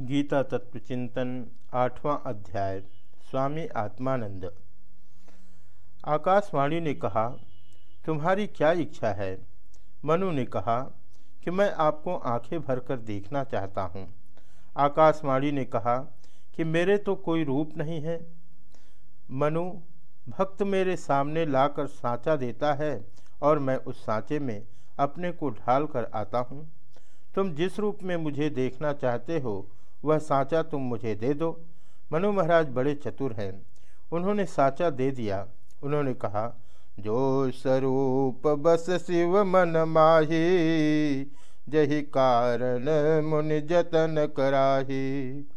गीता तत्व चिंतन आठवां अध्याय, स्वामी आत्मानंद। आकाशवाणी ने कहा, तुम्हारी क्या इच्छा है? मनु ने कहा, कि मैं आपको आँखें भरकर देखना चाहता हूँ। आकाशवाणी ने कहा, कि मेरे तो कोई रूप नहीं है? मनु, भक्त मेरे सामने लाकर सांचा देता है और मैं उस सांचे में अपने को ढाल कर आता हूँ। तुम जिस रूप में मुझे देखना चाहते हो वह सांचा तुम मुझे दे दो। मनु महाराज बड़े चतुर हैं। उन्होंने सांचा दे दिया। उन्होंने कहा, जो स्वरूप बस शिव मन माही, जही कारण मुन जतन कराही।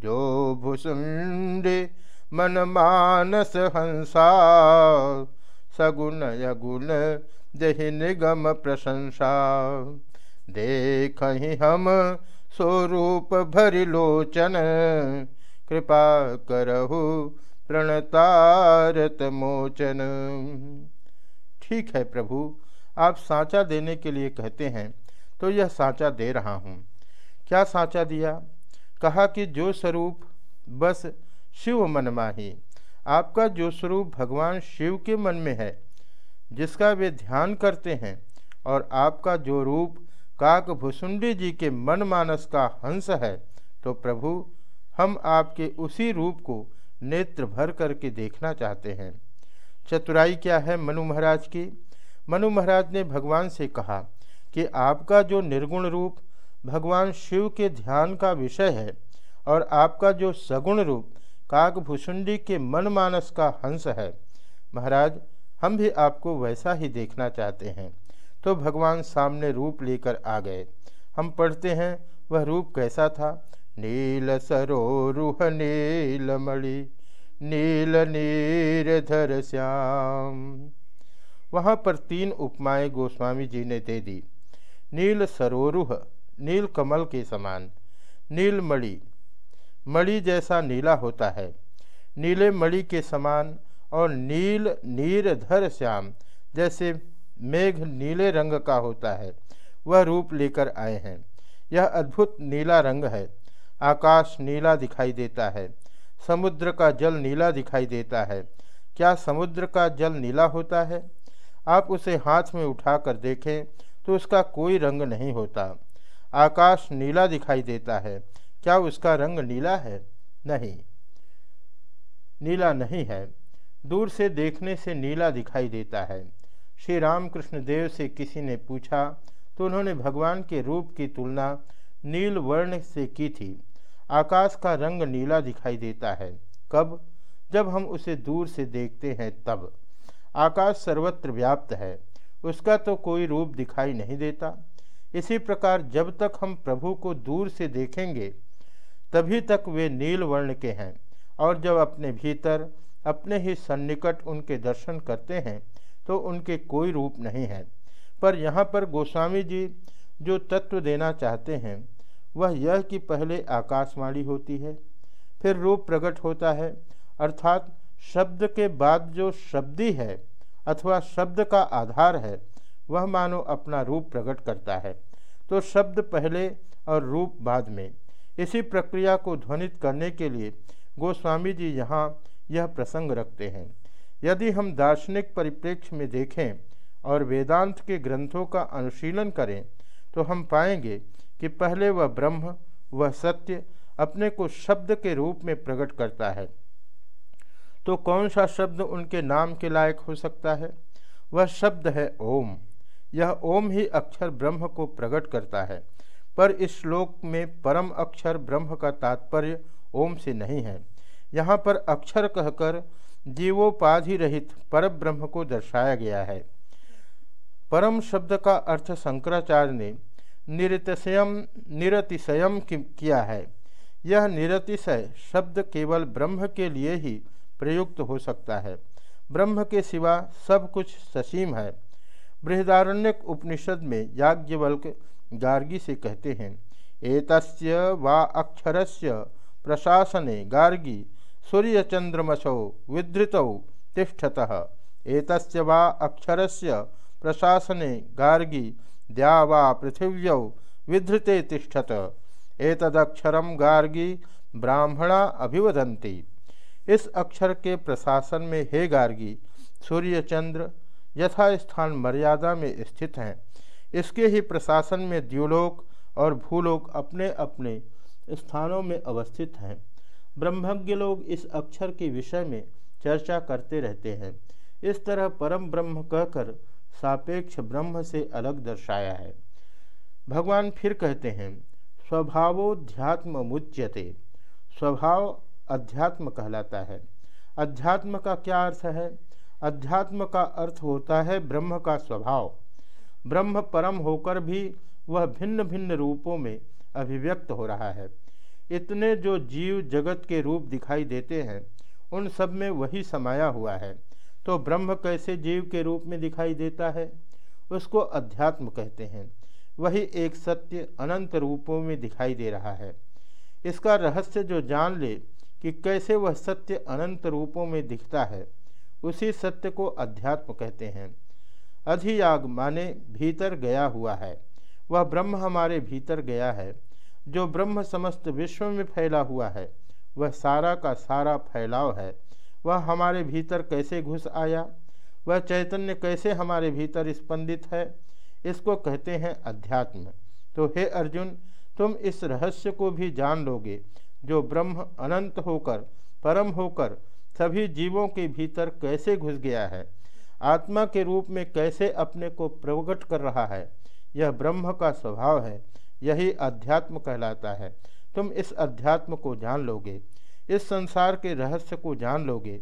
जो भुसुंडे मन मानस हंसा, सगुण यगुण जही निगम प्रशंसा। देख हम स्वरूप भरिलोचन कृपा करहु प्रणतारत मोचन। ठीक है प्रभु, आप सांचा देने के लिए कहते हैं तो यह सांचा दे रहा हूँ। क्या सांचा दिया? कहा कि जो स्वरूप बस शिव मन माही, आपका जो स्वरूप भगवान शिव के मन में है, जिसका वे ध्यान करते हैं, और आपका जो रूप काक भुसुंडी जी के मन मानस का हंस है तो प्रभु, हम आपके उसी रूप को नेत्र भर करके देखना चाहते हैं। चतुराई क्या है मनु महाराज की? मनु महाराज ने भगवान से कहा कि आपका जो निर्गुण रूप भगवान शिव के ध्यान का विषय है, और आपका जो सगुण रूप काकभूषुंडी के मन मानस का हंस है, महाराज, हम भी आपको वैसा ही देखना चाहते हैं। तो भगवान सामने रूप लेकर आ गए। हम पढ़ते हैं, वह रूप कैसा था? नील सरोरुह, नील मणि, नील नीरधर श्याम। वहाँ पर तीन उपमाएँ गोस्वामी जी ने दे दी। नील सरोरुह, नील कमल के समान, नील मणि। मणि जैसा नीला होता है। नीले मणि के समान और नील नीरधर श्याम जैसे मेघ नीले रंग का होता है। वह रूप लेकर आए हैं। यह अद्भुत नीला रंग है। आकाश नीला दिखाई देता है। समुद्र का जल नीला दिखाई देता है। क्या समुद्र का जल नीला होता है? आप उसे हाथ में उठाकर देखें तो उसका कोई रंग नहीं होता। आकाश नीला दिखाई देता है। क्या उसका रंग नीला है? नहीं। नीला नहीं है। दूर से देखने से नीला दिखाई देता है। श्री रामकृष्ण देव से किसी ने पूछा तो उन्होंने भगवान के रूप की तुलना नील वर्ण से की थी। आकाश का रंग नीला दिखाई देता है। कब? जब हम उसे दूर से देखते हैं तब। आकाश सर्वत्र व्याप्त है। उसका तो कोई रूप दिखाई नहीं देता। इसी प्रकार जब तक हम प्रभु को दूर से देखेंगे, तभी तक वे नील वर्ण के हैं। और जब अपने भीतर, अपने ही सन्निकट उनके दर्शन करते हैं तो उनके कोई रूप नहीं है। पर यहाँ पर गोस्वामी जी जो तत्व देना चाहते हैं, वह यह कि पहले आकाशवाणी होती है, फिर रूप प्रकट होता है, अर्थात शब्द के बाद जो शब्दी है अथवा शब्द का आधार है, वह मानो अपना रूप प्रकट करता है। तो शब्द पहले और रूप बाद में। इसी प्रक्रिया को ध्वनित करने के लिए गोस्वामी जी यहाँ यह प्रसंग रखते हैं। यदि हम दार्शनिक परिप्रेक्ष्य में देखें और वेदांत के ग्रंथों का अनुशीलन करें तो हम पाएँगे कि पहले वह ब्रह्म, वह सत्य अपने को शब्द के रूप में प्रकट करता है। तो कौन सा शब्द उनके नाम के लायक हो सकता है? वह शब्द है ओम। यह ओम ही अक्षर ब्रह्म को प्रकट करता है, पर इस श्लोक में परम अक्षर ब्रह्म का तात्पर्य ओम से नहीं है। यहाँ पर अक्षर कहकर जीवोपाधि रहित पर ब्रह्म को दर्शाया गया है। परम शब्द का अर्थ शंकराचार्य ने निरतिशयम निरतिशयम किया है। यह निरतिशय शब्द केवल ब्रह्म के लिए ही प्रयुक्त हो सकता है। ब्रह्म के सिवा सब कुछ ससीम है। बृहदारण्यक उपनिषद में याज्ञवल्क गार्गी से कहते हैं, एतस्य वा अक्षरस्य प्रशासने गार्गी सूर्यचंद्रमसौ विधृतौ तिष्ठतः। एतस्य वा अक्षरस्य प्रशासने गार्गी द्या वा पृथिव्यौ विधृते तिष्ठत। एतदक्षरम गार्गी ब्राह्मणा अभिवदंती इस अक्षर के प्रशासन में हे गार्गी, सूर्यचंद्र यथास्थान मर्यादा में स्थित हैं। इसके ही प्रशासन में द्युलोक और भूलोक अपने अपने स्थानों में अवस्थित हैं। ब्रह्मज्ञ लोग इस अक्षर के विषय में चर्चा करते रहते हैं। इस तरह परम ब्रह्म कहकर सापेक्ष ब्रह्म से अलग दर्शाया है। भगवान फिर कहते हैं, स्वभावोध्यात्म मुच्यते। स्वभाव अध्यात्म कहलाता है। अध्यात्म का क्या अर्थ है? अध्यात्म का अर्थ होता है ब्रह्म का स्वभाव। ब्रह्म परम होकर भी वह भिन्न भिन्न रूपों में अभिव्यक्त हो रहा है। इतने जो जीव जगत के रूप दिखाई देते हैं, उन सब में वही समाया हुआ है। तो ब्रह्म कैसे जीव के रूप में दिखाई देता है? उसको अध्यात्म कहते हैं। वही एक सत्य अनंत रूपों में दिखाई दे रहा है। इसका रहस्य जो जान ले कि कैसे वह सत्य अनंत रूपों में दिखता है, उसी सत्य को अध्यात्म कहते हैं। अधियाग माने भीतर गया हुआ है। वह ब्रह्म हमारे भीतर गया है। जो ब्रह्म समस्त विश्व में फैला हुआ है, वह सारा का सारा फैलाव है। वह हमारे भीतर कैसे घुस आया? वह चैतन्य कैसे हमारे भीतर स्पंदित है? इसको कहते हैं अध्यात्म। तो हे अर्जुन, तुम इस रहस्य को भी जान लोगे, जो ब्रह्म अनंत होकर, परम होकर, सभी जीवों के भीतर कैसे घुस गया है? आत्मा के रूप में कैसे अपने को प्रकट कर रहा है? यह ब्रह्म का स्वभाव है। यही अध्यात्म कहलाता है। तुम इस अध्यात्म को जान लोगे, इस संसार के रहस्य को जान लोगे,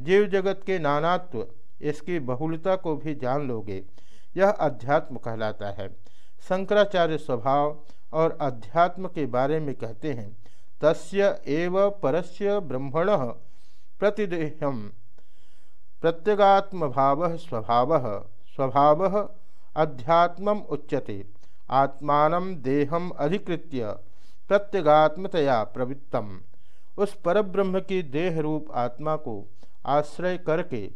जीव जगत के नानात्व, इसकी बहुलता को भी जान लोगे। यह अध्यात्म कहलाता है। शंकराचार्य स्वभाव और अध्यात्म के बारे में कहते हैं, तस्य एव परस्य ब्रह्मण प्रतिदेहम प्रत्यगात्म भाव स्वभाव स्वभाव अध्यात्म उच्यते। आत्मान देहम अधिकृत्य प्रत्यगात्मतया प्रवृत्तम उस परब्रह्म की देह रूप आत्मा को आश्रय करके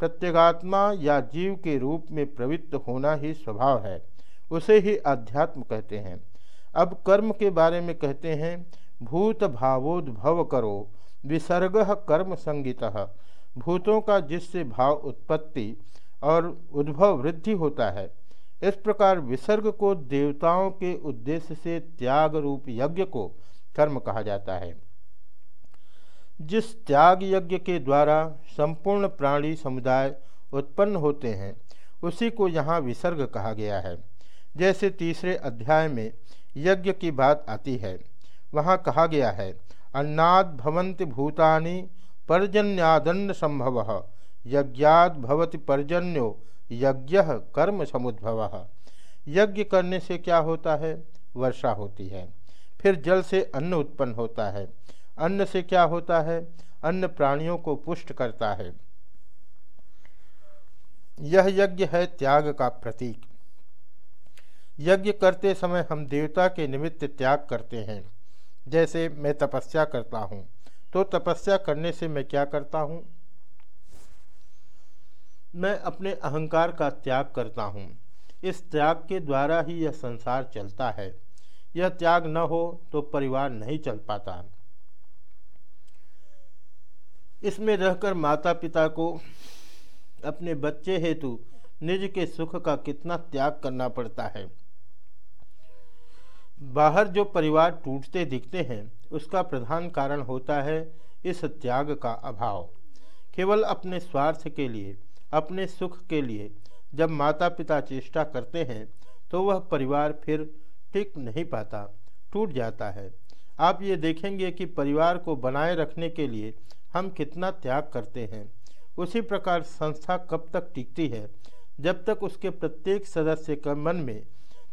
प्रत्यगात्मा या जीव के रूप में प्रवृत्त होना ही स्वभाव है, उसे ही अध्यात्म कहते हैं। अब कर्म के बारे में कहते हैं, भूत भावोद्भव करो, विसर्ग कर्म संगीत। भूतों का जिससे भाव उत्पत्ति और उद्भव वृद्धि होता है इस प्रकार विसर्ग को देवताओं के उद्देश्य से त्याग रूप यज्ञ को कर्म कहा जाता है। जिस त्याग यज्ञ के द्वारा संपूर्ण प्राणी समुदाय उत्पन्न होते हैं, उसी को यहाँ विसर्ग कहा गया है। जैसे तीसरे अध्याय में यज्ञ की बात आती है, वहाँ कहा गया है, अन्नाद भवंति भूतानि पर्जन्यादन्न संभव, यज्ञाद भवति पर्जन्यो यज्ञ कर्म समुद्भव। यज्ञ करने से क्या होता है? वर्षा होती है। फिर जल से अन्न उत्पन्न होता है। अन्न से क्या होता है? अन्न प्राणियों को पुष्ट करता है। यह यज्ञ है त्याग का प्रतीक। यज्ञ करते समय हम देवता के निमित्त त्याग करते हैं। जैसे मैं तपस्या करता हूँ तो तपस्या करने से मैं क्या करता हूँ? मैं अपने अहंकार का त्याग करता हूँ। इस त्याग के द्वारा ही यह संसार चलता है। यह त्याग न हो तो परिवार नहीं चल पाता। इसमें रहकर माता पिता को अपने बच्चे हेतु निज के सुख का कितना त्याग करना पड़ता है। बाहर जो परिवार टूटते दिखते हैं, उसका प्रधान कारण होता है इस त्याग का अभाव। केवल अपने स्वार्थ के लिए अपने सुख के लिए जब माता पिता चेष्टा करते हैं तो वह परिवार फिर टिक नहीं पाता, टूट जाता है। आप ये देखेंगे कि परिवार को बनाए रखने के लिए हम कितना त्याग करते हैं। उसी प्रकार संस्था कब तक टिकती है? जब तक उसके प्रत्येक सदस्य के मन में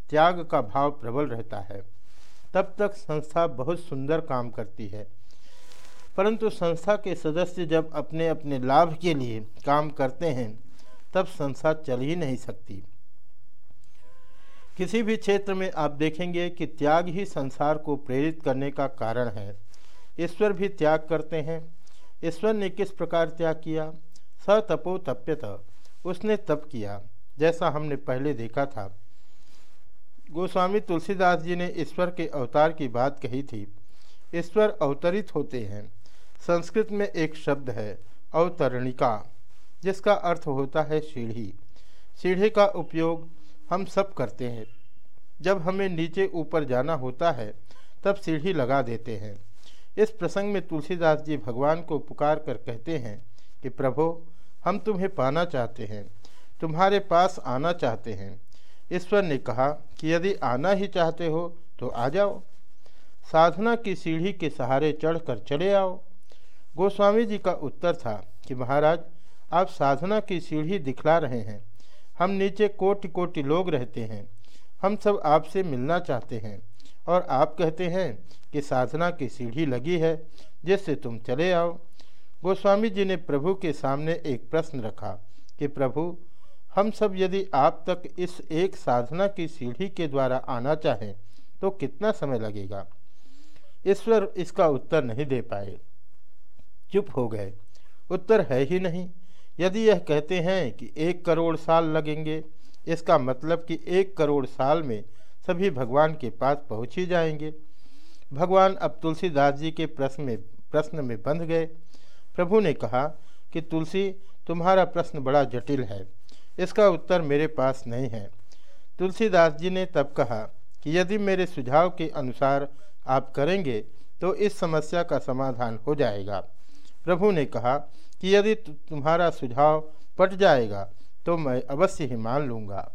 त्याग का भाव प्रबल रहता है, तब तक संस्था बहुत सुंदर काम करती है। परंतु संस्था के सदस्य जब अपने अपने लाभ के लिए काम करते हैं, तब संस्था चल ही नहीं सकती। किसी भी क्षेत्र में आप देखेंगे कि त्याग ही संसार को प्रेरित करने का कारण है। ईश्वर भी त्याग करते हैं। ईश्वर ने किस प्रकार त्याग किया? स तपो तप्यत उसने तप किया, जैसा हमने पहले देखा था। गोस्वामी तुलसीदास जी ने ईश्वर के अवतार की बात कही थी। ईश्वर अवतरित होते हैं। संस्कृत में एक शब्द है, अवतरणिका, जिसका अर्थ होता है सीढ़ी। सीढ़ी का उपयोग हम सब करते हैं। जब हमें नीचे ऊपर जाना होता है, तब सीढ़ी लगा देते हैं। इस प्रसंग में तुलसीदास जी भगवान को पुकार कर कहते हैं कि, प्रभो, हम तुम्हें पाना चाहते हैं, तुम्हारे पास आना चाहते हैं। ईश्वर ने कहा कि यदि आना ही चाहते हो तो आ जाओ। साधना की सीढ़ी के सहारे चढ़कर चले आओ। गोस्वामी जी का उत्तर था कि महाराज, आप साधना की सीढ़ी दिखला रहे हैं। हम नीचे कोटि कोटि लोग रहते हैं। हम सब आपसे मिलना चाहते हैं और आप कहते हैं कि साधना की सीढ़ी लगी है, जिससे तुम चले आओ। गोस्वामी जी ने प्रभु के सामने एक प्रश्न रखा कि प्रभु, हम सब यदि आप तक इस एक साधना की सीढ़ी के द्वारा आना चाहें तो कितना समय लगेगा? ईश्वर इसका उत्तर नहीं दे पाए। चुप हो गए। उत्तर है ही नहीं। यदि यह कहते हैं कि एक करोड़ साल लगेंगे, इसका मतलब कि एक करोड़ साल में सभी भगवान के पास पहुँच ही जाएँगे। भगवान अब तुलसीदास जी के प्रश्न में प्रश्न में बंध गए। प्रभु ने कहा कि, तुलसी, तुम्हारा प्रश्न बड़ा जटिल है। इसका उत्तर मेरे पास नहीं है। तुलसीदास जी ने तब कहा कि, यदि मेरे सुझाव के अनुसार आप करेंगे तो इस समस्या का समाधान हो जाएगा। प्रभु ने कहा कि यदि तुम्हारा सुझाव पट जाएगा तो मैं अवश्य ही मान लूँगा।